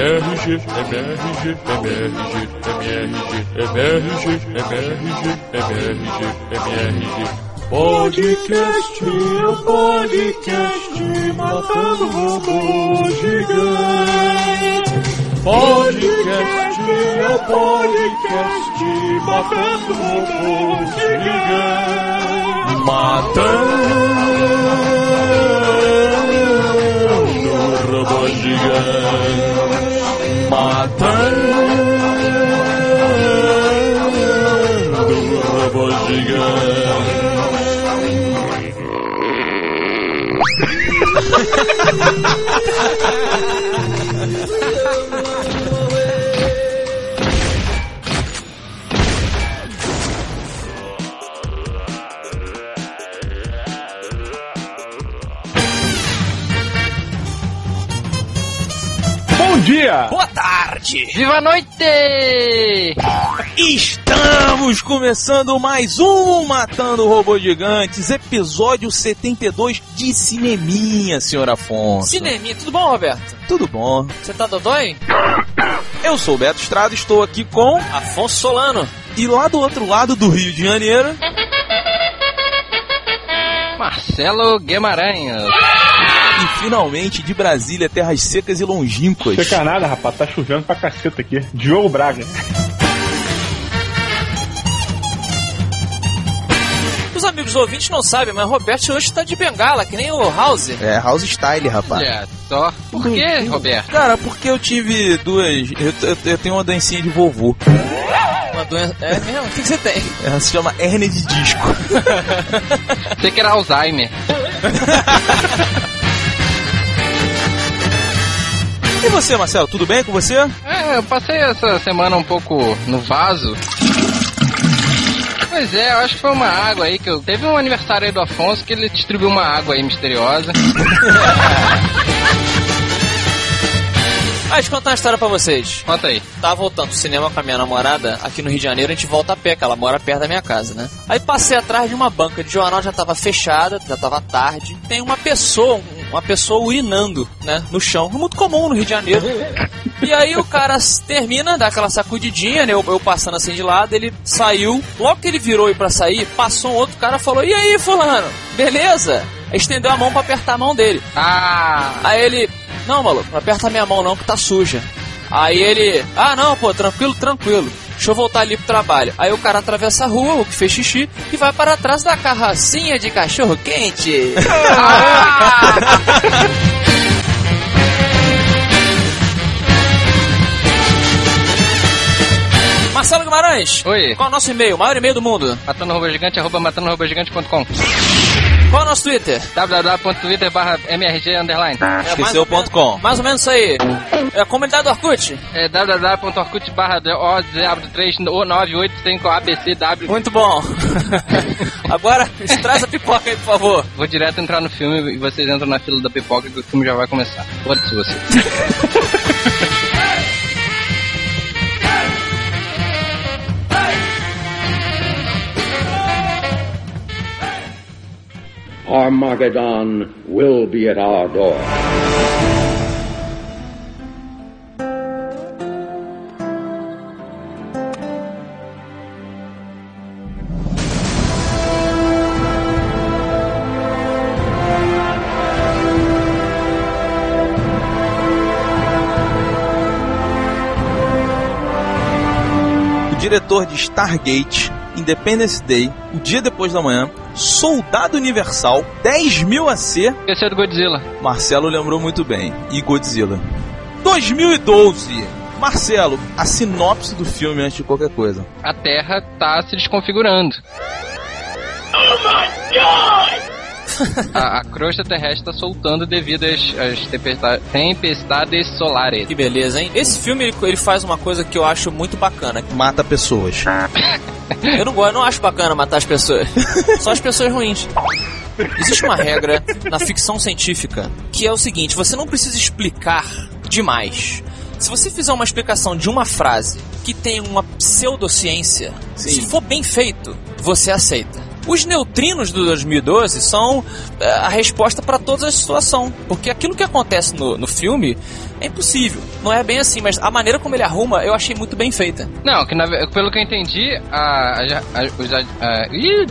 MRG, MRG, MRG, MRG, MRG, MRG, MRG. Podcast, o podcast matando robô gigante. Podcast, o podcast matando robô gigante. Matando robô gigante. Matando robô gigante. Bom dia! Boa tarde! Viva a noite! Estamos começando mais um Matando Robôs Gigantes, episódio 72 de Cineminha, senhor Afonso. Cineminha, tudo bom, Roberto? Tudo bom? Você tá dodói? Eu sou o Beto Estrada, estou aqui com... Afonso Solano. E lá do outro lado do Rio de Janeiro... Marcelo Guimarães. Finalmente de Brasília, terras secas e longínquas. Seca nada, rapaz, tá chovendo pra caceta aqui. Diogo Braga. Os amigos ouvintes não sabem, mas Roberto hoje tá de bengala, que nem o House. É, house style, rapaz. Olha só. Por que, Roberto? Cara, porque eu tive duas... Eu, eu- eu tenho uma dancinha de vovô. Uma doença... É mesmo? O que, que você tem? Ela se chama hernia de disco. Sei que era Alzheimer. E você, Marcelo, tudo bem com você? É, eu passei essa semana um pouco no vaso. Pois é, eu acho que foi uma água aí que eu. Teve um aniversário aí do Afonso que ele distribuiu uma água aí misteriosa. Ah, deixa eu contar uma história pra vocês. Conta aí. Tava voltando do cinema com a minha namorada aqui no Rio de Janeiro, a gente volta a pé, que ela mora perto da minha casa, né? Aí passei atrás de uma banca de jornal, já tava fechada, já tava tarde. Tem uma pessoa, um- uma pessoa urinando, né, no chão. Muito comum no Rio de Janeiro. E aí o cara termina, dá aquela sacudidinha, né? Eu, eu passando assim de lado, ele saiu. Logo que ele virou pra sair, passou um outro cara e falou: E aí, fulano? Beleza? Estendeu a mão pra apertar a mão dele. Ah! Aí ele, não, maluco, não aperta minha mão não que tá suja. Aí ele, ah não, pô, tranquilo, tranquilo. Deixa eu voltar ali pro trabalho. Aí o cara atravessa a rua, o que fez xixi, e vai para trás da carrocinha de cachorro quente. Marcelo Guimarães, Oi. qual é o nosso e-mail? Maior e-mail do mundo. Matando Robô Gigante, arroba matandorobogigante.com Qual é o nosso Twitter? www.twitter barra mrg underline Esqueceu o ponto com. Mais ou menos isso aí. É a comunidade do Orkut? é www.orkut barra o diabo 3 985 abcw Muito bom. Agora, traz a pipoca aí, por favor. Vou direto entrar no filme e vocês entram na fila da pipoca que o filme já vai começar. Foda-se você. Armageddon will be at our door. O diretor de Stargate, Independence Day, O Dia Depois da Manhã, Soldado Universal, 10 mil AC, Esqueceu do Godzilla. Marcelo lembrou muito bem, e Godzilla. 2012, Marcelo, a sinopse do filme antes de qualquer coisa. A Terra tá se desconfigurando. A, a crosta terrestre tá soltando devido às, às tempesta- tempestades solares. Que beleza, hein? Esse filme ele, ele faz uma coisa que eu acho muito bacana. Mata pessoas. Eu não gosto, eu não acho bacana matar as pessoas. Só as pessoas ruins. Existe uma regra na ficção científica que é o seguinte: você não precisa explicar demais. Se você fizer uma explicação de uma frase que tem uma pseudociência, se for bem feito, você aceita. Os neutrinos do 2012 são é, a resposta para toda a situação. Porque aquilo que acontece no, no filme é impossível. Não é bem assim, mas a maneira como ele arruma eu achei muito bem feita. Não, que na pelo que eu entendi, a. a, a, os a- a- ih,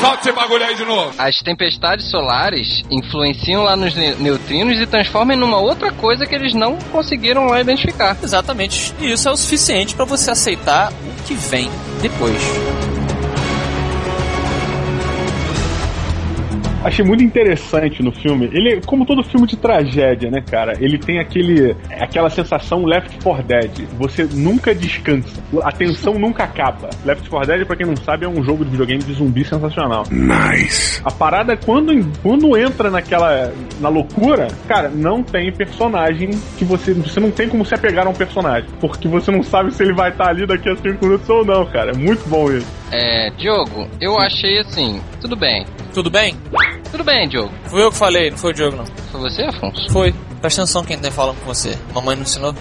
Solta esse bagulho aí de novo. as tempestades solares influenciam lá nos ne- neutrinos e transformam em uma outra coisa que eles não conseguiram lá identificar. Exatamente. E isso é o suficiente para você aceitar o que vem depois. Achei muito interessante no filme. Ele, como todo filme de tragédia, né, cara? Ele tem aquele, aquela sensação Left 4 Dead. Você nunca descansa. A tensão nunca acaba. Left 4 Dead, pra quem não sabe, é um jogo de videogame de zumbi sensacional. Nice. A parada é quando, quando entra naquela. na loucura, cara, não tem personagem que você. Você não tem como se apegar a um personagem. Porque você não sabe se ele vai estar ali daqui a 5 minutos ou não, cara. É muito bom isso. É, Diogo, eu achei assim, tudo bem. Tudo bem? Tudo bem, Diogo. Fui eu que falei, não foi o Diogo, não. Foi você, Afonso? Foi. Presta atenção quem tá falando com você. Mamãe não ensinou?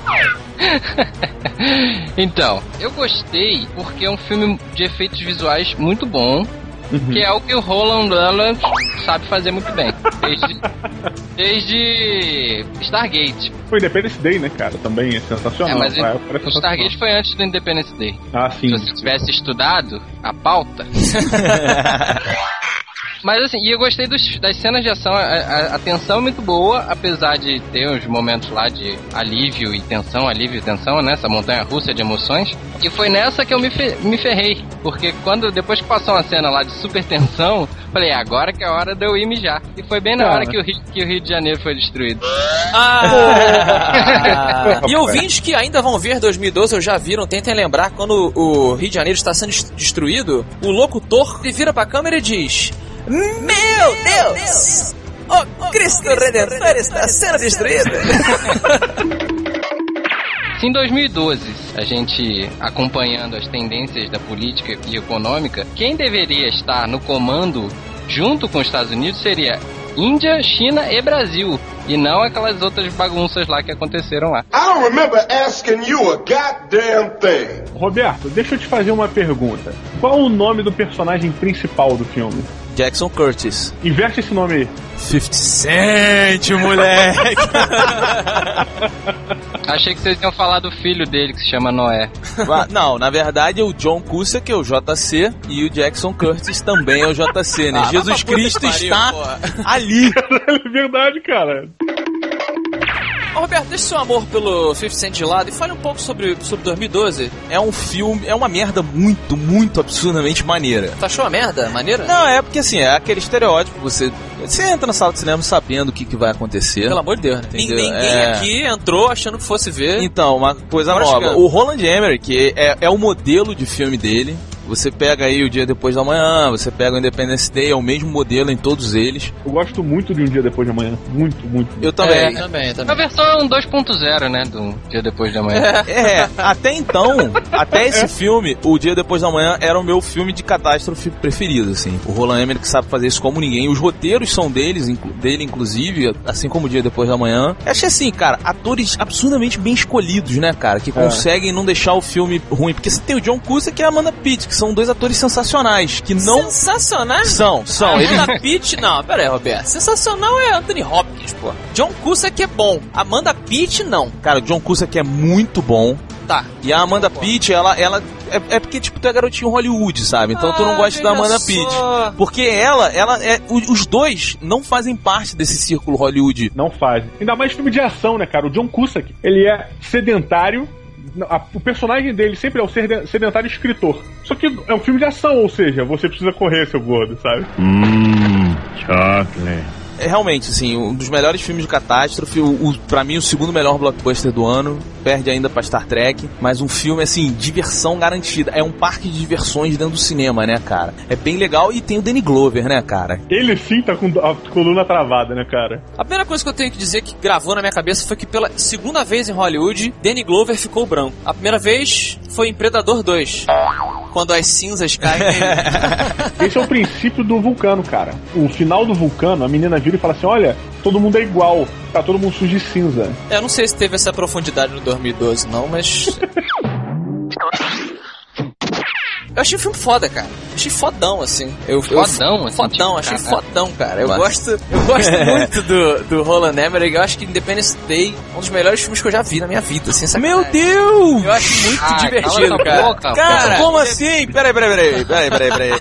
então, eu gostei porque é um filme de efeitos visuais muito bom. Que é o que o Roland Lund sabe fazer muito bem. Desde, desde Stargate. Foi Independence Day, né, cara? Também é sensacional. É, mas Pra o, sensacional. Stargate foi antes do Independence Day. Ah, sim. Se você tivesse estudado a pauta. Mas assim, e eu gostei dos- das cenas de ação, a, a, a tensão é muito boa, apesar de ter uns momentos lá de alívio e tensão, alívio e tensão, né? Essa montanha russa de emoções. E foi nessa que eu me, fe- me ferrei. Porque quando, depois que passou uma cena lá de super tensão, falei, agora que é a hora de eu ir mijar. E foi bem na Cara. hora que o, Rio, que o Rio de Janeiro foi destruído. Ah! e ouvintes que ainda vão ver 2012 ou já viram, tentem lembrar quando o Rio de Janeiro está sendo des- destruído, o locutor vira pra câmera e diz: Meu Deus! O Cristo Redentor está sendo destruído! Se em 2012 a gente acompanhando as tendências da política e econômica, quem deveria estar no comando junto com os Estados Unidos seria Índia, China e Brasil. E não aquelas outras bagunças lá que aconteceram lá. I don't remember asking you a goddamn thing. Roberto, deixa eu te fazer uma pergunta. Qual o nome do personagem principal do filme? Jackson Curtis. Inverte esse nome aí. 50 Cent, moleque! Achei que vocês iam falar do filho dele que se chama Noé. Não, na verdade é o John Cusack, é o JC, e o Jackson Curtis também é o JC, né? Ah, Jesus Cristo pariu, está porra. ali. É verdade, cara. Roberto, deixa seu amor pelo 50 Cent de lado e fale um pouco sobre, sobre 2012. É um filme, é uma merda muito, muito absurdamente maneira. Tu achou a merda? Maneira? Não, é porque assim, é aquele estereótipo, você, você entra na sala de cinema sabendo o que, que vai acontecer. Pelo amor de Deus, né? Entendeu? Ninguém É. aqui entrou achando que fosse ver. Então, uma coisa Forrest nova. Gump. O Roland Emmerich é, é o modelo de filme dele. Você pega aí o Dia Depois da Manhã, você pega o Independence Day, é o mesmo modelo em todos eles. Eu gosto muito de Um Dia Depois de Amanhã. Muito, muito. Eu também. É, também, A também. versão 2.0, né? Do dia depois da manhã. É, até então, até esse filme, O Dia Depois da Manhã era o meu filme de catástrofe preferido, assim. O Roland Emmerich sabe fazer isso como ninguém. Os roteiros são deles, dele, inclusive, assim como O Dia Depois da Manhã. Eu achei assim, cara, atores absurdamente bem escolhidos, né, cara? Que conseguem não deixar o filme ruim. Porque você tem o John Cusack e a Amanda Pitt, que são dois atores sensacionais, que não... Sensacional. São, são. Eles Amanda Pitt, não, pera aí, Roberto. Sensacional é Anthony Hopkins, pô. John Cusack é bom. Amanda Pitt, não. Cara, o John Cusack é muito bom. Tá. E a Amanda Pitt, ela, ela é, é porque tipo tu é garotinho Hollywood, sabe? Então tu não Ah, gosta da Amanda só. Pitt, porque ela, ela é os dois não fazem parte desse círculo Hollywood. Não faz. Ainda mais filme de ação, né, cara? O John Cusack, ele é sedentário. A- O personagem dele sempre é o sede- sedentário escritor. Só que é um filme de ação, ou seja, você precisa correr, seu gordo, sabe? É realmente assim, um dos melhores filmes de catástrofe, o, o para mim o segundo melhor blockbuster do ano, perde ainda pra Star Trek, mas um filme assim, diversão garantida. É um parque de diversões dentro do cinema, né, cara? É bem legal e tem o Danny Glover, né, cara? Ele sim tá com a coluna travada, né, cara? A primeira coisa que eu tenho que dizer que gravou na minha cabeça foi que pela segunda vez em Hollywood, Danny Glover ficou branco. A primeira vez foi em Predador 2. Quando as cinzas caem. Esse é o princípio do vulcano, cara. O final do vulcano, a menina vira e fala assim: olha, todo mundo é igual, tá todo mundo sujo de cinza. Eu não sei se teve essa profundidade no 2012, não, mas. Eu achei o filme foda, cara. Achei fodão, assim. Eu, Fodão, eu, assim, Fodão, tipo, achei caralho. fodão, cara. Eu Mas- gosto, eu gosto muito do, do Roland Emmerich. Eu acho que Independence Day é um dos melhores filmes que eu já vi na minha vida, assim, Meu sacanagem. Deus! Eu acho muito Ah, divertido, cara. boca, cara, Como assim? Peraí, peraí, peraí, peraí, peraí, peraí.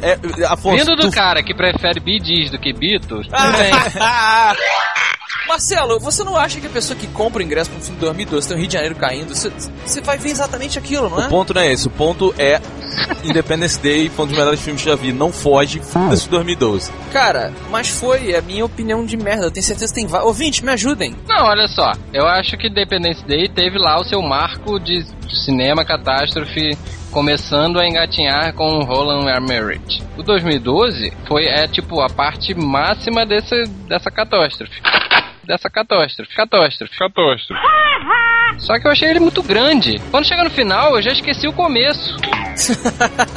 É, Afonso, Vindo do tu- cara que prefere Bee Gees do que Beatles, tudo bem. Marcelo, você não acha que a pessoa que compra o ingresso para um filme de 2012 tem o Rio de Janeiro caindo? Você, você vai ver exatamente aquilo, não é? O ponto não é esse, o ponto é Independence Day foi um dos melhores filmes que já vi. Não foge, foda-se 2012. Cara, mas foi, é a minha opinião de merda. Eu tenho certeza que tem vários. Ouvinte, me ajudem. Não, olha só. Eu acho que Independence Day teve lá o seu marco de cinema catástrofe começando a engatinhar com o Roland Emmerich. O 2012 foi é tipo a parte máxima desse, dessa catástrofe. Dessa catástrofe. Catástrofe. Catástrofe. Só que eu achei ele muito grande. Quando chega no final, eu já esqueci o começo.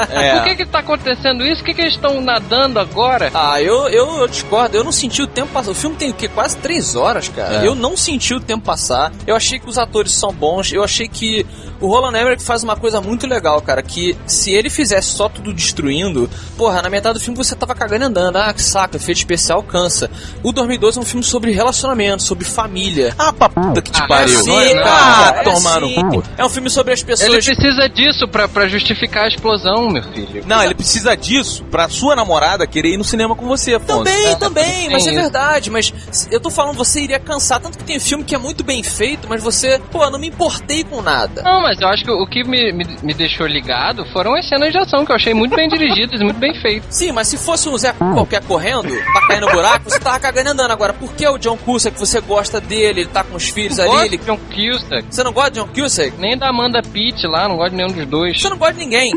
É. Por que que tá acontecendo isso? Por que que eles estão nadando agora? Ah, eu, eu, eu discordo. Eu não senti o tempo passar. O filme tem o quê? Quase três horas, cara. É. Eu não senti o tempo passar. Eu achei que os atores são bons. Eu achei que o Roland Emmerich faz uma coisa muito legal, cara. Que se ele fizesse só tudo destruindo, porra, na metade do filme você tava cagando e andando. Ah, que saco, efeito especial cansa. O 2012 é um filme sobre relacionamento, sobre família. Ah, pra puta que te Ah, pariu. sim, Não é- não, ah, é tomar no assim. cu. É um filme sobre as Ele pessoas. precisa disso pra, pra justificar a explosão, meu filho. Não, ele precisa disso pra sua namorada querer ir no cinema com você, Afonso. Também, É, também, mas é verdade. Mas eu tô falando, você iria cansar. Tanto que tem filme que é muito bem feito, mas você, pô, não me importei com nada. Não, mas eu acho que o que me, me, me deixou ligado foram as cenas de ação, que eu achei muito bem dirigidas e muito bem feitas. Sim, mas se fosse um Zé qualquer correndo, pra cair no buraco, você tava cagando e andando. Agora, por que o John Cusack, você gosta dele, ele tá com os filhos ali, Gosto ele... de John Cusack, Você não gosta de John Cusack? nem da Amanda Pitt lá, não gosto de nenhum dos dois. Você não gosta de ninguém.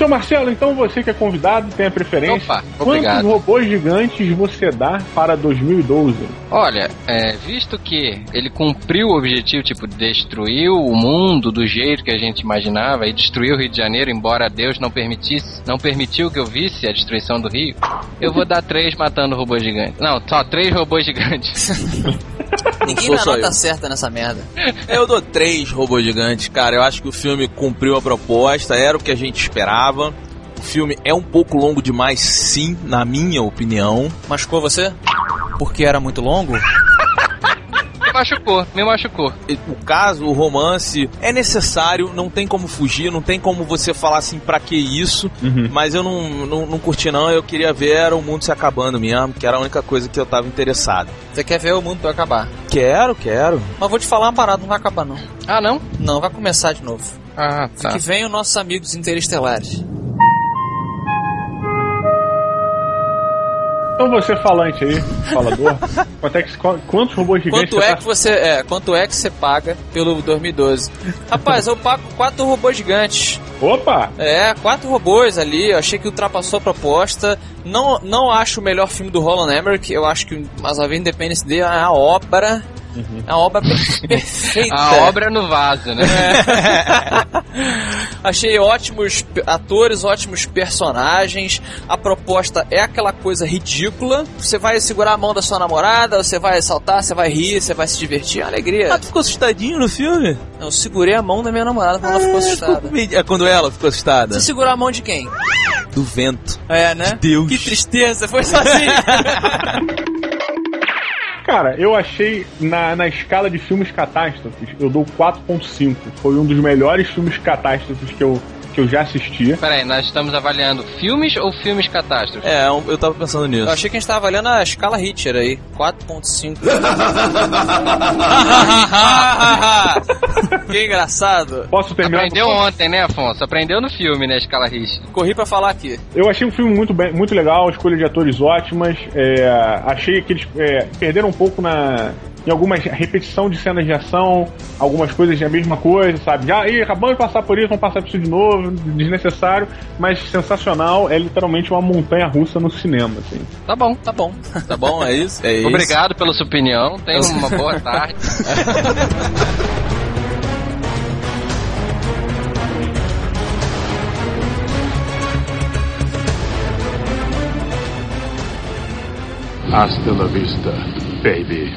Seu Marcelo, então você que é convidado, tem a preferência. Opa, Quantos obrigado. robôs gigantes você dá para 2012? Olha, é, visto que ele cumpriu o objetivo, tipo, destruiu o mundo do jeito que a gente imaginava e destruiu o Rio de Janeiro, embora Deus não permitisse, não permitiu que eu visse a destruição do Rio, eu vou dar três matando robôs gigantes. Não, só três robôs gigantes. Ninguém dá nota eu. certa nessa merda. Eu dou três robôs gigantes, cara. Eu acho que o filme cumpriu a proposta, era o que a gente esperava. O filme é um pouco longo demais, sim, na minha opinião. Machucou você? Porque era muito longo? Me machucou, me machucou. O caso, o romance é necessário, não tem como fugir, não tem como você falar assim, pra que isso? Mas eu não, não, não curti, não. Eu queria ver era o mundo se acabando mesmo, que era a única coisa que eu tava interessado. Você quer ver o mundo acabar. Quero, quero. Mas vou te falar uma parada, não vai acabar não. Ah, não? Não, vai começar de novo. Ah, tá. Que venham nossos amigos interestelares. Então você falante aí, falador, quanto é que- qu- quantos robôs gigantes Quanto você é tá- que você é, quanto é que você paga pelo 2012? Rapaz, eu pago quatro robôs gigantes. Opa! É, quatro robôs ali, eu achei que ultrapassou a proposta. Não, não acho o melhor filme do Roland Emmerich, eu acho que Mas a Vida Independence Day é uma obra. É uma obra per- perfeita. A obra é no vaso, né? Achei ótimos atores, ótimos personagens. A proposta é aquela coisa ridícula. Você vai segurar a mão da sua namorada, você vai saltar, você vai rir, você vai se divertir. É alegria. Ah, tu ficou assustadinho no filme? Eu segurei a mão da minha namorada quando ela ficou assustada. É quando ela ficou assustada? Você segurou a mão de quem? Do vento. É, né? Deus. Que tristeza, foi sozinho. Cara, eu achei na, na escala de filmes catástrofes, eu dou 4.5. Foi um dos melhores filmes catástrofes que eu, que eu já assisti. Peraí, nós estamos avaliando filmes ou filmes catástrofes? É, eu tava pensando nisso. Eu achei que a gente tava avaliando a escala Richter aí. 4.5. que engraçado. Posso terminar? Aprendeu ontem, né, Afonso? Aprendeu no filme, né, Escala Rich. Corri pra falar aqui. Eu achei um filme muito, bem, muito legal, escolha de atores ótimas. é, achei que eles é, perderam um pouco na. Em algumas repetição de cenas de ação, algumas coisas de a mesma coisa, sabe? Já ih, acabamos de passar por isso, vamos passar por isso de novo, desnecessário, mas sensacional. É literalmente uma montanha russa no cinema, assim. Tá bom. Tá bom. Tá bom? É isso? É isso. Obrigado pela sua opinião. Tenha uma boa tarde. Hasta la vista, baby.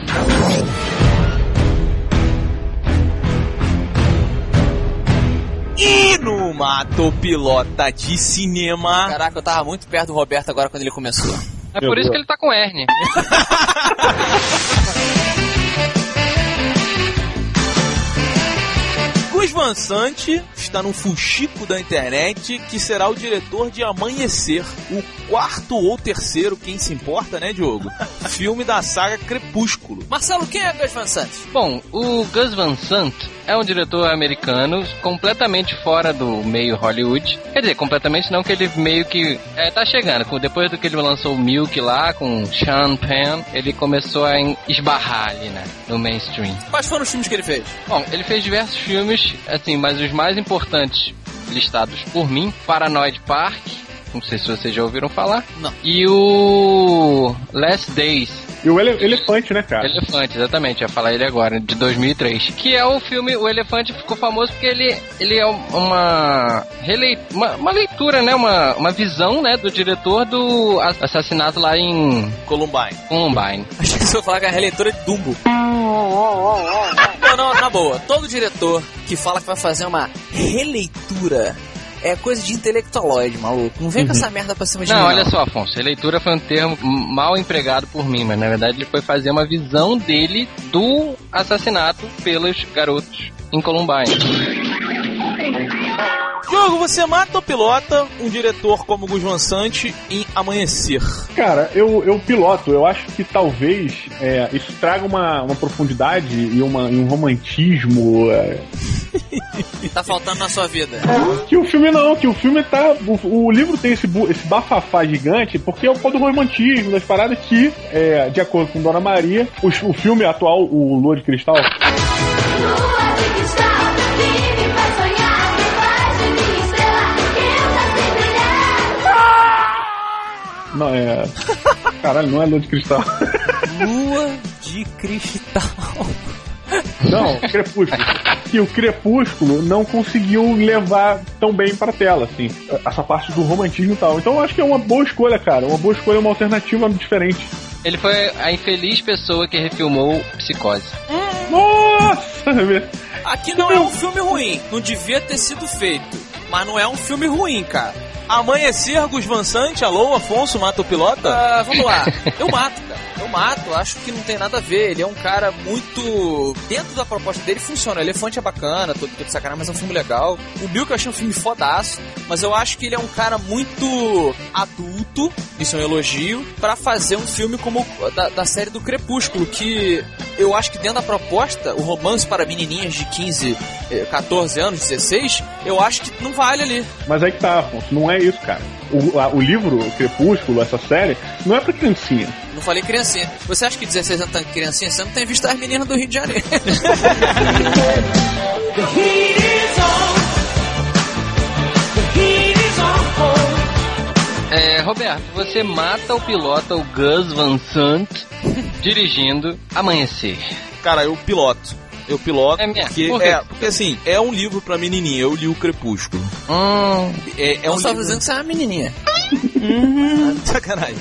E no Mato Pilota de Cinema. Caraca, eu tava muito perto do Roberto agora quando ele começou. É por isso que ele tá com hernia. Guzman Sante está num fuxico da internet que será o diretor de Amanhecer, o quarto ou terceiro, quem se importa, né, Diogo? Filme da saga Crepúsculo. Marcelo, quem é Gus Van Sant? Bom, o Gus Van Sant é um diretor americano completamente fora do meio Hollywood. Quer dizer, completamente não, que ele meio que é, tá chegando. Depois do que ele lançou o Milk lá com Sean Penn, ele começou a esbarrar ali, né, no mainstream. Quais foram os filmes que ele fez? Bom, ele fez diversos filmes, assim, mas os mais importantes listados por mim, Paranoid Park, não sei se vocês já ouviram falar. Não. E o Last Days, E o ele- elefante, né, cara? Elefante, exatamente, ia falar ele agora, de 2003. Que é o filme, o Elefante ficou famoso porque ele, ele é uma, relei, uma, uma leitura, né, uma, uma visão, né, do diretor do assassinato lá em Columbine. Columbine. Achei que você ia falar que é a releitura de Dumbo. Não, não, na boa. Todo diretor que fala que vai fazer uma releitura é coisa de intelectualoide, maluco. Não vem com essa merda pra cima de Não, mim. olha só, Afonso, releitura foi um termo mal empregado por mim, mas na verdade ele foi fazer uma visão dele do assassinato pelos garotos em Columbine. Diogo, você mata ou pilota um diretor como Gus Van Sant em Amanhecer? Cara, eu, eu piloto. Eu acho que talvez é, isso traga uma, uma profundidade e, uma, e um romantismo é, Tá faltando na sua vida. que o filme não, que o filme tá. O, o livro tem esse, esse bafafá gigante porque é o do romantismo, das paradas que, é, de acordo com Dona Maria, o, o filme atual, o Lua de Cristal, Lua de cristal, não é. Caralho, não é Lua de Cristal. Lua de cristal. Não, Crepúsculo. Que o Crepúsculo não conseguiu levar tão bem pra tela, assim. Essa parte do romantismo e tal. Então eu acho que é uma boa escolha, cara. Uma boa escolha, uma alternativa diferente. Ele foi a infeliz pessoa que refilmou Psicose. Nossa! Aqui não é um filme ruim. Não devia ter sido feito. Mas não é um filme ruim, cara. Amanhecer, Gus Van alô, Afonso, mata o pilota? Ah, vamos lá. Eu mato, cara. Mato. Acho que não tem nada a ver. Ele é um cara muito. Dentro da proposta dele funciona. O Elefante é bacana, todo todo sacanagem, mas é um filme legal. O Bill que eu achei um filme fodaço. Mas eu acho que ele é um cara muito adulto. Isso é um elogio. Pra fazer um filme como o da, da série do Crepúsculo. Que eu acho que dentro da proposta, o romance para menininhas de 15, eh, 14 anos, 16, eu acho que não vale ali. Mas aí que tá, Afonso. Não é isso, cara. O, a- o livro, o Crepúsculo, essa série, não é pra criancinha. Não falei criancinha. Você acha que 16 anos tá criancinha? Você não tem visto as meninas do Rio de Janeiro. É, Roberto, você mata o pilota, o Gus Van Sant, dirigindo Amanhecer. Cara, eu piloto. Eu piloto É mesmo? porque, Por é, porque assim, é um livro pra menininha. Eu li o Crepúsculo. Hum, É, é Eu um estava livro... dizendo que você é uma menininha. Sacanagem.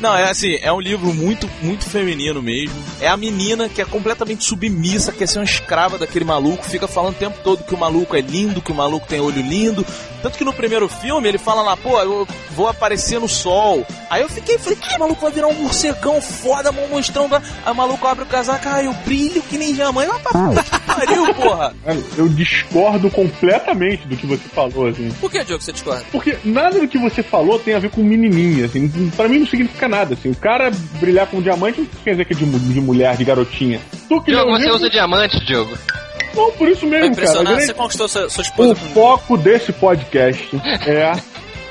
Não, é assim, é um livro muito, muito feminino mesmo. É a menina que é completamente submissa, quer ser uma escrava daquele maluco, fica falando o tempo todo que o maluco é lindo, que o maluco tem olho lindo. Tanto que no primeiro filme ele fala lá, pô, eu vou aparecer no sol. Aí eu fiquei, falei, que maluco vai virar um morcegão foda, um monstrão. Aí o maluco abre o casaco, ah, eu brilho que nem jamãe. Vai pra puta que pariu, porra. Eu discordo completamente do que você falou, assim. Por que, Diogo, você discorda? Porque nada do que você falou tem a ver com menininha, assim. Pra mim não significa nada, assim. O cara brilhar com diamante não quer dizer que é de, de mulher, de garotinha. Tu que Diogo, o você usa diamante, Diogo? Não, por isso mesmo, cara. Você conquistou sua, sua O esposa. com- foco desse podcast é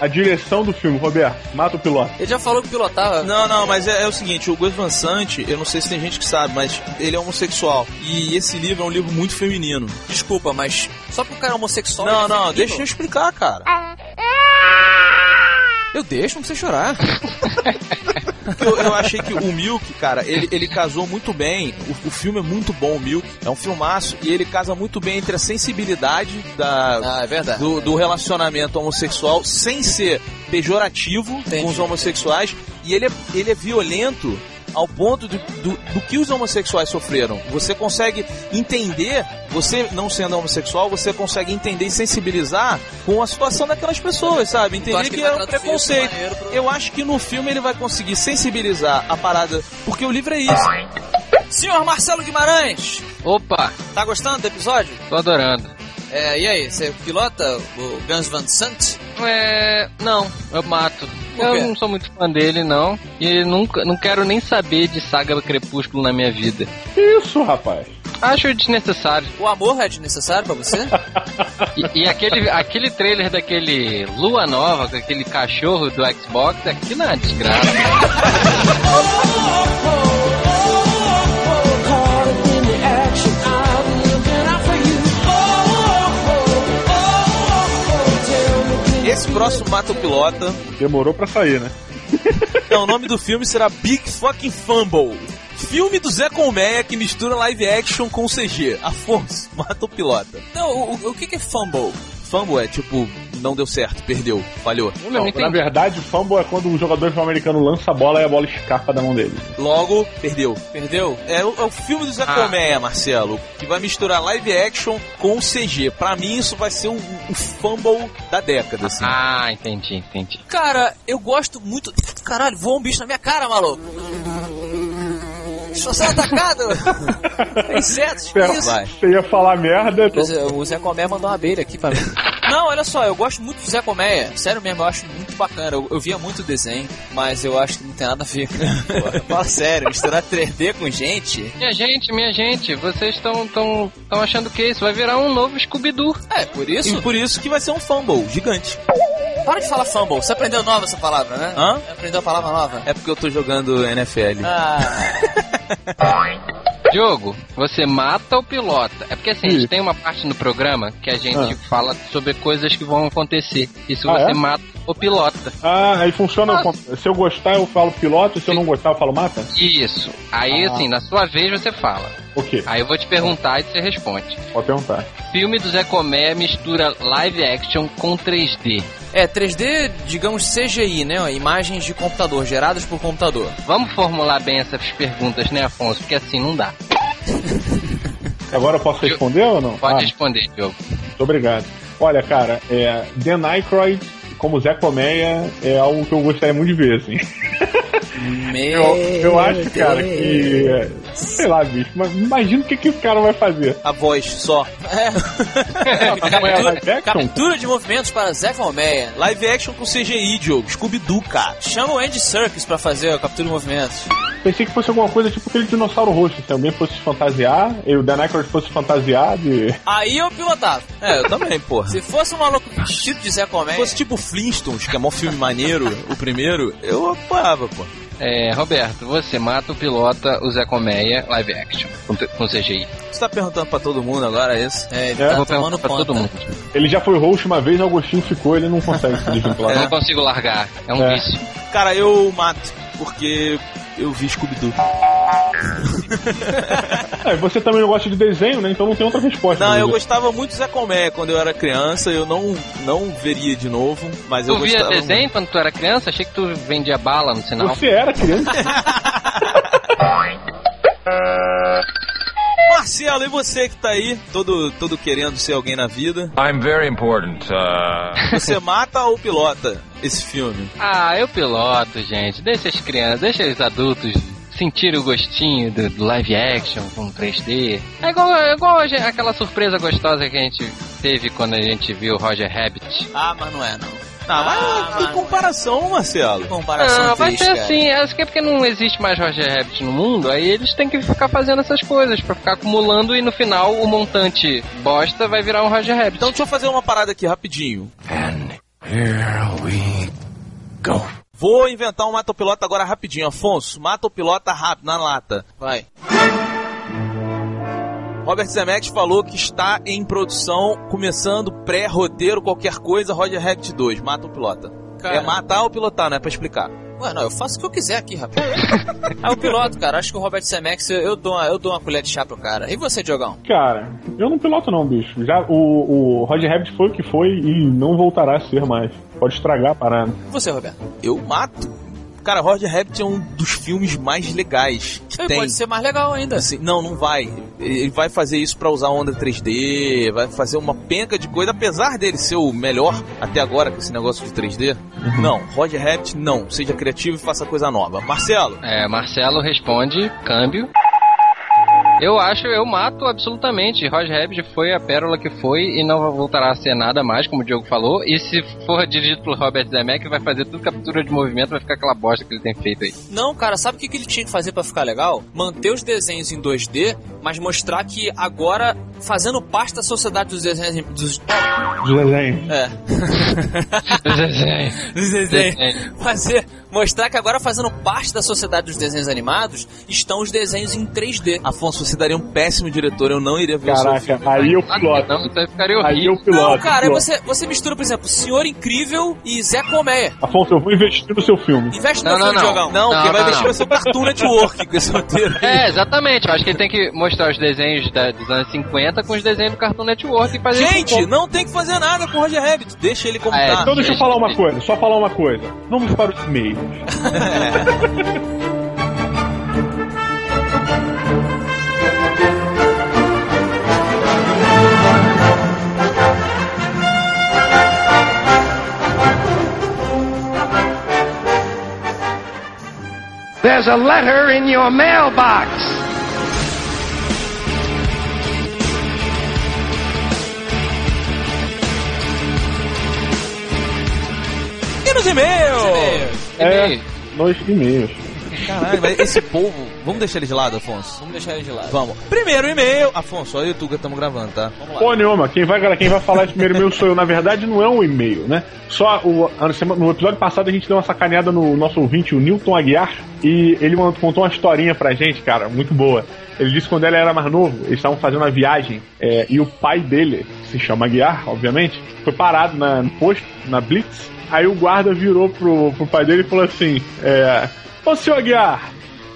a direção do filme. Roberto, mata o piloto. Ele já falou que pilotava. Não, não, mas é, é o seguinte, o Gus Van Sant, eu não sei se tem gente que sabe, mas ele é homossexual. E esse livro é um livro muito feminino. Desculpa, mas só porque o cara é homossexual. Não, é não, feminino? deixa eu explicar, cara. Eu deixo, não precisa chorar. Eu, eu achei que o Milk, cara, ele, ele casou muito bem. O, o filme é muito bom, o Milk. É um filmaço. E ele casa muito bem entre a sensibilidade da, Ah, é do, do relacionamento homossexual sem ser pejorativo Entendi. com os homossexuais. E ele é, ele é violento ao ponto de- do, do que os homossexuais sofreram. Você consegue entender, você não sendo homossexual, você consegue entender e sensibilizar com a situação daquelas pessoas, sabe? Entender que que é um preconceito. pro- Eu acho que no filme ele vai conseguir sensibilizar a parada, porque o livro é isso. Senhor Marcelo Guimarães, Opa, tá gostando do episódio? tô adorando. É, e aí, você pilota o Guns Van Sant? É. Não, eu mato. Eu não sou muito fã dele, não. E nunca, não quero nem saber de saga do Crepúsculo na minha vida. Isso, rapaz? Acho desnecessário. O amor é desnecessário pra você? E, e aquele, aquele trailer daquele Lua Nova, com aquele cachorro do Xbox, aqui na desgraça. Esse próximo Mata o Pilota, Demorou pra sair, né? então, o nome do filme será Big Fucking Fumble. Filme do Zé Colmeia que mistura live action com CG. Afonso, mata o pilota. Não, o, o- que é fumble? Fumble é tipo, não deu certo, perdeu, falhou. Não Na verdade, o fumble é quando um jogador americano lança a bola e a bola escapa da mão dele. Logo, perdeu. Perdeu? É o, é o filme do Zé Ah. Colmeia, Marcelo, que vai misturar live action com CG. Pra mim, isso vai ser o, o fumble da década, assim. Ah, entendi, entendi. Cara, eu gosto muito. Caralho, voa um bicho na minha cara, maluco. Estou sendo atacado. Insetos, isso? Vai. Você ia falar merda, O Zé Comé mandou uma abelha aqui pra mim. Não, olha só, eu gosto muito do Zé Colmeia. Sério mesmo, eu acho muito bacana. Eu, eu via muito o desenho, mas eu acho que não tem nada a ver. Porra, fala sério, misturar 3D com gente. Minha gente, minha gente, vocês estão tão, tão achando que isso vai virar um novo Scooby-Doo. É, por E isso. por isso que vai ser um fumble gigante. Para de falar fumble. Você aprendeu nova essa palavra, né? Hã? Aprendeu a palavra nova? É porque eu tô jogando NFL. Ah, Diogo, você mata ou pilota? É porque assim, a gente tem uma parte no programa que a gente Ah. fala sobre coisas que vão acontecer. E se Ah, você é? mata ou pilota. Ah, aí funciona. Se eu gostar, eu falo piloto, se eu não gostar, eu falo mata? Isso. Aí, Ah. assim, na sua vez você fala. O quê? Aí eu vou te perguntar e você responde. Pode perguntar. Filme do Zé Comé mistura live action com 3D. é 3D, digamos CGI, né? Imagens de computador, geradas por computador. Vamos formular bem essas perguntas, né, Afonso? Porque assim não dá. Agora eu posso responder ou não? Pode Ah, responder, Diogo. muito obrigado. Olha, cara, é, Dan Aykroyd como Zé Colmeia é algo que eu gostaria muito de ver, assim. Meu Eu, eu acho, cara, que. É, Sei lá, bicho, mas imagina o que, que o cara vai fazer. A voz só. É live action? Captura de movimentos para Zé Colmeia. Live action com CGI, Diogo. Scooby-Doo, cara. Chama o Andy Serkis pra fazer a captura de movimentos. Pensei que fosse alguma coisa tipo aquele dinossauro roxo. Se alguém fosse se fantasiar, e o Dan Aykroyd fosse fantasiar de. Aí eu pilotava. É, eu também, porra. Se Se fosse um maluco vestido de Zé Colmeia, fosse tipo Flintstones, que é mó filme maneiro, o primeiro, eu apoiava, pô. É, Roberto, você mata ou pilota o Zé Colmeia live action com, com CGI. Você tá perguntando pra todo mundo agora isso? é, ele É, tá Vou tomando pra conta. todo mundo. Ele já foi host uma vez, o Agostinho ficou, ele não consegue se desvincular. Eu não consigo largar. É um É. vício. Cara, eu mato, porque eu vi Scooby-Doo. É, você também não gosta de desenho, né? Então não tem outra resposta. Não, né? eu gostava muito do Zé Colmeia quando eu era criança, eu não, não veria de novo, mas eu Tu via gostava desenho quando tu era criança? Achei que tu vendia bala no sinal. Você era criança? Marcelo, e você que tá aí, todo, todo querendo ser alguém na vida, I'm very important. Uh, você mata ou pilota esse filme? Ah, eu piloto, gente. Deixa as crianças, deixa os adultos sentir o gostinho do, do live action com 3D. É igual, é igual a gente- aquela surpresa gostosa que a gente teve quando a gente viu Roger Rabbit. Ah, mas não é, não. Ah, mas Ah, que mas- comparação, Marcelo. Comparação Ah, vai ser cara. assim, acho que é porque não existe mais Roger Rabbit no mundo, aí eles têm que ficar fazendo essas coisas pra ficar acumulando e no final o montante bosta vai virar um Roger Rabbit. Então deixa eu fazer uma parada aqui rapidinho. and here we go. Vou inventar um mata-pilota agora rapidinho. Afonso, mata-pilota rápido, na lata. Vai. Robert Zemeckis falou que está em produção, começando pré-roteiro, qualquer coisa, Roger Rabbit 2, mata o pilota. Cara. É matar ou pilotar, não é pra explicar. Ué, não, eu faço o que eu quiser aqui, rapaz. Aí o piloto, cara, acho que o Robert Zemeckis, eu, eu, dou uma, eu dou uma colher de chá pro cara. E você, Diogão? Cara, eu não piloto não, bicho. Já o, o Roger Rabbit foi o que foi e não voltará a ser mais. Pode estragar a parada. E você, Roberto? Eu mato Cara, Roger Rabbit é um dos filmes mais legais que Ele tem. Pode ser mais legal ainda. Assim, não, não vai. Ele vai fazer isso pra usar onda 3D, vai fazer uma penca de coisa, apesar dele ser o melhor até agora com esse negócio de 3D. Não, Roger Rabbit não. Seja criativo e faça coisa nova. Marcelo, É, Marcelo responde, câmbio. Eu acho, eu mato absolutamente. Roger Rabbit foi a pérola que foi e não voltará a ser nada mais, como o Diogo falou. E se for dirigido pelo Robert Zemeckis, vai fazer tudo captura de movimento, vai ficar aquela bosta que ele tem feito aí. Não, cara, sabe o que, ele tinha que fazer pra ficar legal? Manter os desenhos em 2D, mas mostrar que agora, fazendo parte da sociedade dos desenhos. Dos, Do desenho. é. dos desenhos. Fazer, mostrar que agora, fazendo parte da sociedade dos desenhos animados, estão os desenhos em 3D. Afonso, você daria um péssimo diretor, eu não iria ver o seu Caraca, filme. aí eu piloto. Não, então ficaria Aí horrível. eu piloto. Não, cara, piloto. você, você mistura, por exemplo, Senhor Incrível e Zé Colmeia. Afonso, eu vou investir no seu filme. Investe no Não, meu não, filme, não. Diogão. Não, Não, não, não. vai ser o Cartoon Network com esse roteiro. aí. É, exatamente. Eu acho que ele tem que mostrar os desenhos da- dos anos 50 com os desenhos do Cartoon Network e fazer Gente, isso. não tem que fazer nada com o Roger Rabbit. Deixa ele como Ah, é. tá. Então deixa eu falar uma coisa, só falar uma coisa. Vamos para os e-mails. There's a letter in your mailbox. E nos e-mails? É, dois e-mails. Caralho, mas esse povo. Vamos deixar ele de lado, Afonso? Vamos deixar ele de lado. Vamos. Primeiro e-mail. Afonso, olha o YouTube que estamos gravando, tá? Vamos lá. Pô, nenhuma, quem vai, quem vai falar esse primeiro e-mail sou eu. Na verdade, não é um e-mail, né? Só o, no episódio passado a gente deu uma sacaneada no nosso ouvinte, o Newton Aguiar, e ele contou uma historinha pra gente, cara, muito boa. Ele disse que quando ele era mais novo, eles estavam fazendo uma viagem, é, e o pai dele, que se chama Aguiar, obviamente, foi parado na, no posto, na Blitz. Aí o guarda virou pro, pro pai dele e falou assim: é, Ô senhor Aguiar,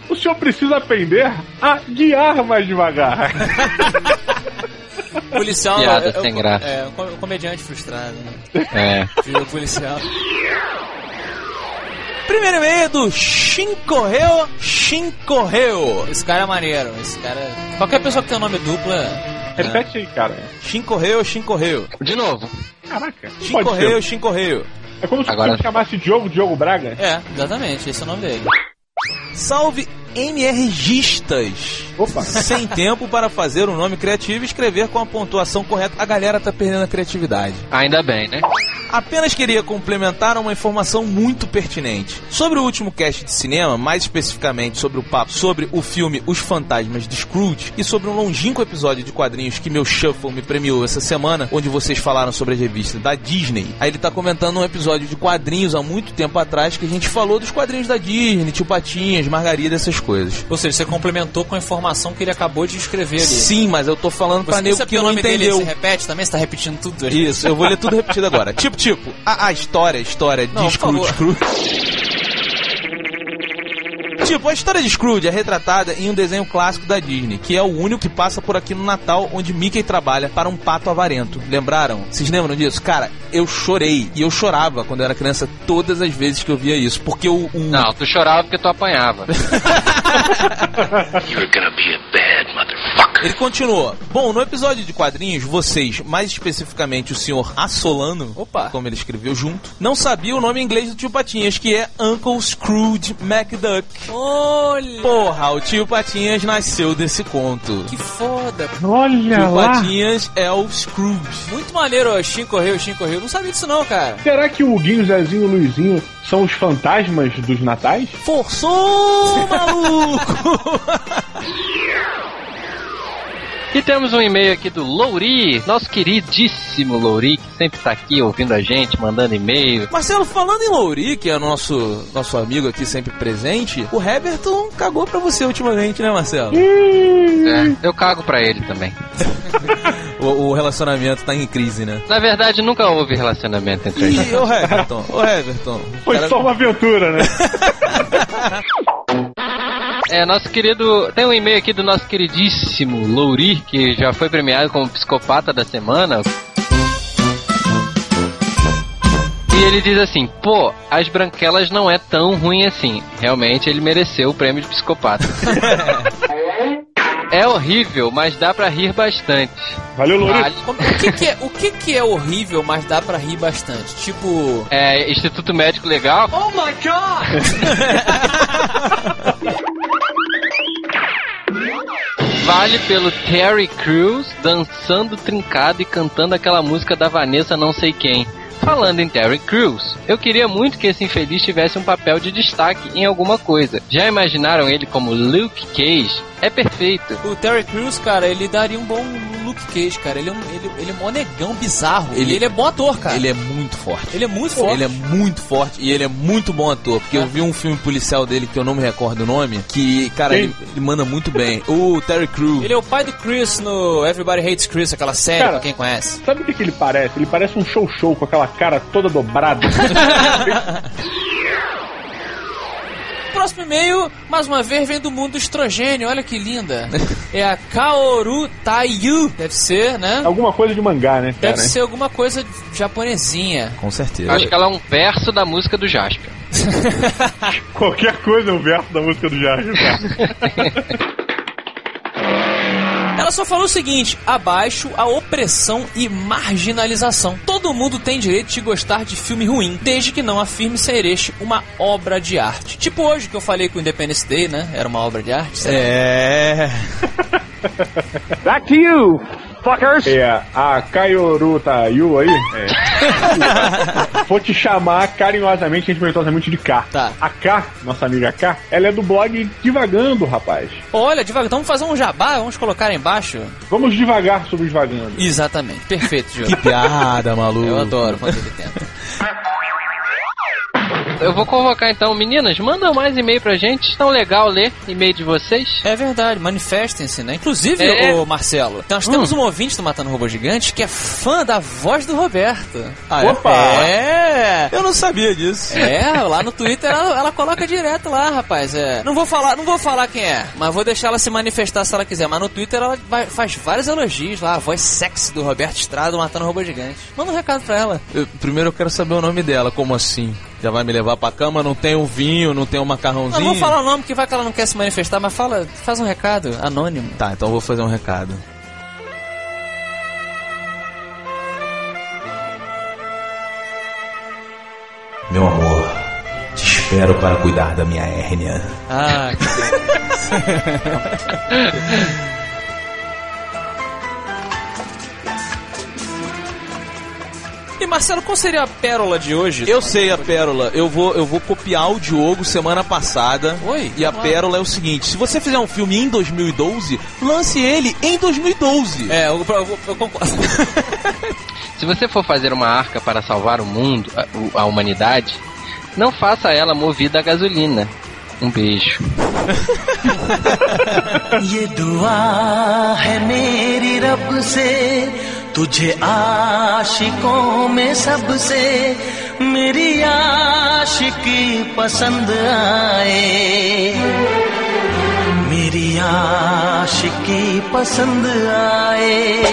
o senhor precisa aprender a guiar mais devagar. Policial Piada é, é, sem é, graça. é, um com- comediante frustrado, né? É. Virou policial. Primeiro e-mail do Shinkorreu Shinkorreu. Esse cara é maneiro. Esse cara. Qualquer pessoa que tem um nome duplo é. Repete aí, cara. Shinkorreu Shinkorreu. De novo. Caraca. Pode Shinkorreu ser. Shinkorreu. É como se Agora- chamasse Diogo Diogo Braga. É, exatamente, esse é o nome dele. Salve MRGistas. Opa. Sem tempo para fazer um nome criativo e escrever com a pontuação correta. A galera tá perdendo a criatividade. Ainda bem, né? Apenas queria complementar uma informação muito pertinente. Sobre o último cast de cinema, mais especificamente sobre o papo sobre o filme Os Fantasmas de Scrooge e sobre um longínquo episódio de quadrinhos que meu shuffle me premiou essa semana, onde vocês falaram sobre as revistas da Disney. Aí ele tá comentando um episódio de quadrinhos há muito tempo atrás que a gente falou dos quadrinhos da Disney, Tio Patinhas, Margarida, essas coisas. Ou seja, você complementou com a informação que ele acabou de escrever ali. Sim, mas eu tô falando pra Você nego sabe que não nome dele entendeu. se repete também? Você tá repetindo tudo? Isso, eu vou ler tudo repetido agora. Tipo, tipo, a, a história, a história Não, de Scrooge. Tipo, a história de Scrooge é retratada em um desenho clássico da Disney, que é o único que passa por aqui no Natal, onde Mickey trabalha para um pato avarento. Lembraram? Vocês lembram disso? Cara, eu chorei. E eu chorava quando eu era criança todas as vezes que eu via isso. Porque o. o- Não, tu chorava porque tu apanhava. You're gonna be a bad. Ele continua. Bom, no episódio de quadrinhos, vocês, mais especificamente o senhor Assolano, Opa. como ele escreveu junto, não sabia o nome inglês do tio Patinhas, que é Uncle Scrooge McDuck. Olha! Porra, o tio Patinhas nasceu desse conto. Que foda! Olha Tio lá. Patinhas é o Scrooge. Muito maneiro, ó. Shin correu, Shin correu. Não sabia disso não, cara. Será que o Guinho, o Zezinho e o Luizinho são os fantasmas dos natais? Forçou, maluco! E temos um e-mail aqui do Louri, nosso queridíssimo Louri, que sempre tá aqui ouvindo a gente, mandando e-mail. Marcelo, falando em Louri, que é nosso, nosso amigo aqui sempre presente, o Heberton cagou pra você ultimamente, né, Marcelo? É, eu cago pra ele também. O, o relacionamento tá em crise, né? Na verdade, nunca houve relacionamento entre a gente. E o Heberton, o Heberton. Foi cara- só uma aventura, né? É, nosso querido. Tem um e-mail aqui do nosso queridíssimo Louri, que já foi premiado como psicopata da semana. E ele diz assim: pô, as branquelas não é tão ruim assim. Realmente ele mereceu o prêmio de psicopata. é horrível, mas dá pra rir bastante. Valeu, Lourito. Vale. O que, que é, o que, que é horrível, mas dá pra rir bastante? Tipo. É, Instituto Médico Legal. Oh my god! Vale pelo Terry Crews dançando trincado e cantando aquela música da Vanessa não sei quem. Falando em Terry Crews, eu queria muito que esse infeliz tivesse um papel de destaque em alguma coisa. Já imaginaram ele como Luke Cage? É perfeito. O Terry Crews, cara, ele daria um bom Luke Cage, cara. Ele é um, ele, ele é um monegão bizarro. Ele, Ele- ele é bom ator, cara. Ele é muito forte. Ele é muito forte. Ele é muito forte e ele é muito bom ator. Porque eu vi um filme policial dele que eu não me recordo o nome. Que, cara, ele, ele manda muito bem. O Terry Crews. Ele é o pai do Chris no Everybody Hates Chris, aquela série, Cara, pra quem conhece. Sabe o que, que ele parece? Ele parece um show-show com aquela cara toda dobrada. Próximo e-mail, mais uma vez, vem do mundo do estrogênio. Olha que linda. É a Kaoru Taiyu. Deve ser, né? Alguma coisa de mangá, né, cara? Deve ser alguma coisa japonesinha. Com certeza. Eu acho que ela é um verso da música do Jasper. Qualquer coisa é o verso da música do cara. Ela só falou o seguinte: abaixo a opressão e marginalização. Todo mundo tem direito de gostar de filme ruim, desde que não afirme ser este uma obra de arte. Tipo hoje que eu falei que o Independence Day, né? Era uma obra de arte. será? É. Back to you, fuckers. É, a Kaioru Tayu aí. É. Vou te chamar carinhosamente, respeitosamente de K. Tá. A K, nossa amiga K, ela é do blog Divagando, rapaz. Olha, devagar, então vamos fazer um jabá, vamos colocar aí embaixo. Vamos devagar sobre o Divagando. Exatamente, perfeito, Que Diogo. piada, maluco. Eu adoro quando ele tenta. Eu vou convocar então, meninas, mandam mais e-mail pra gente. Tão legal ler e-mail de vocês. É verdade, manifestem-se, né? Inclusive, É. ô Marcelo, nós temos um ouvinte do Matando Robô Gigante que é fã da voz do Roberto. Ah, é? Opa! É! Eu não sabia disso. É, lá no Twitter ela, ela coloca direto lá, rapaz. É. Não vou falar, não vou falar quem é, mas vou deixar ela se manifestar se ela quiser. Mas no Twitter ela vai- faz vários elogios lá, a voz sexy do Roberto Estrada matando robô gigante. Manda um recado pra ela. Eu- primeiro eu quero saber o nome dela. Como assim? Já vai me levar pra cama? Não tem um vinho, não tem um macarrãozinho? não vou falar o nome, que vai que ela não quer se manifestar, mas fala, faz um recado anônimo. Tá, então eu vou fazer um recado. Meu amor, te espero para cuidar da minha hérnia. Ah, que E Marcelo, qual seria a pérola de hoje? Eu sei a pérola. Eu vou, eu vou copiar o Diogo semana passada. Oi, E a vamos lá. pérola é o seguinte: se você fizer um filme em 2012, lance ele em 2012. É, eu, eu, eu concordo. Se você for fazer uma arca para salvar o mundo, a, o- a humanidade, não faça ela movida a gasolina. Um beijo. ये दुआ है मेरी रब से तुझे आशिकों में सबसे मेरी आशिकी पसंद आए। मेरी आशिकी पसंद आए।